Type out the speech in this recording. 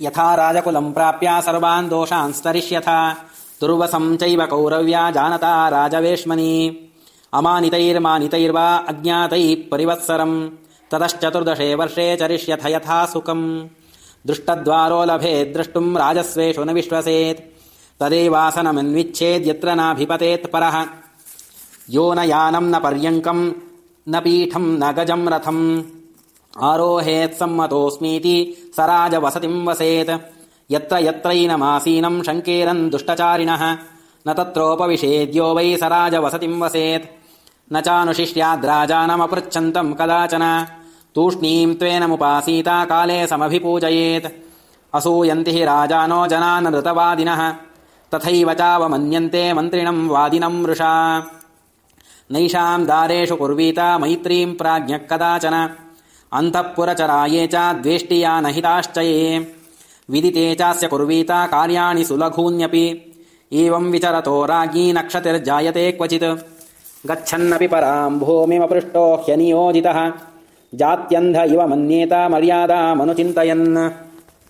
यथा राजकुलम् प्राप्य सर्वान् दोषान् स्तरिष्यथ। दुर्वसम् चैव कौरव्या जानता राजवेश्मनि। अमानितैर्मानितैर्वा अज्ञातैः परिवत्सरम्। ततश्चतुर्दशे वर्षे चरिष्यथ यथा सुखम्। दृष्टद्वारो लभेत् द्रष्टुम् राजस्वेषु न विश्वसेत्। तदेवासनमन्विच्छेद्यत्र नाभिपतेत् परः। यो न यानम् न पर्यङ्कम् न पीठम् न गजम् रथम् आरोहेत् सम्मतोऽस्मीति स राजवसतिम् वसेत्। यत्र यत्रैनमासीनम् शङ्केरन् दुष्टचारिणः। न तत्रोपविशेद्यो वै स राजवसतिम् वसेत्। न चानुशिष्याद्राजानमपृच्छन्तम् कदाचन। तूष्णीम् त्वेनमुपासीता काले समभिपूजयेत्। असूयन्ति हि राजानो जनान् ऋतवादिनः तथैव चावमन्यन्ते मन्त्रिणम् वादिनम् मृषा नैषाम् दारेषु कुर्वीता मैत्रीम् प्राज्ञः कदाचन अन्तःपुरचरा ये च द्वेष्टिया न हिताश्च ये विदिते चास्य कुर्वीता कार्याणि सुलघून्यपि। एवम् विचरतो राज्ञी नक्षतिर्जायते क्वचित्। गच्छन्नपि पराम् भूमिमपृष्टो ह्यनियोजितः। जात्यन्ध इव मन्येत मर्यादामनुचिन्तयन्